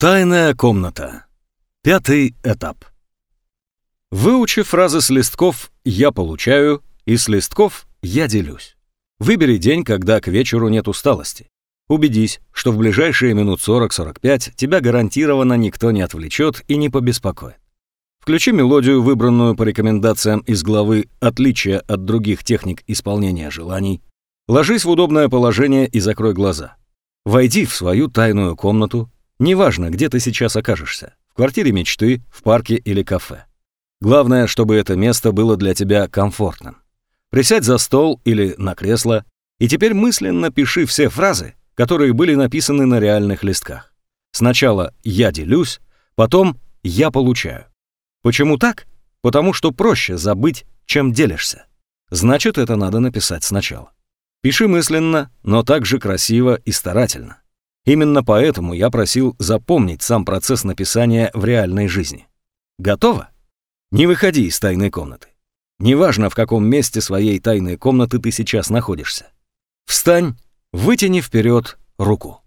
Тайная комната. Пятый этап. Выучи фразы с листков «я получаю» и с листков «я делюсь». Выбери день, когда к вечеру нет усталости. Убедись, что в ближайшие минут 40-45 тебя гарантированно никто не отвлечет и не побеспокоит. Включи мелодию, выбранную по рекомендациям из главы «Отличия от других техник исполнения желаний». Ложись в удобное положение и закрой глаза. Войди в свою тайную комнату, неважно, где ты сейчас окажешься, в квартире мечты, в парке или кафе. Главное, чтобы это место было для тебя комфортным. Присядь за стол или на кресло и теперь мысленно пиши все фразы, которые были написаны на реальных листках. Сначала «я делюсь», потом «я получаю». Почему так? Потому что проще забыть, чем делишься. Значит, это надо написать сначала. Пиши мысленно, но также красиво и старательно. Именно поэтому я просил запомнить сам процесс написания в реальной жизни. Готово? Не выходи из тайной комнаты. Неважно, в каком месте своей тайной комнаты ты сейчас находишься. Встань, вытяни вперед руку.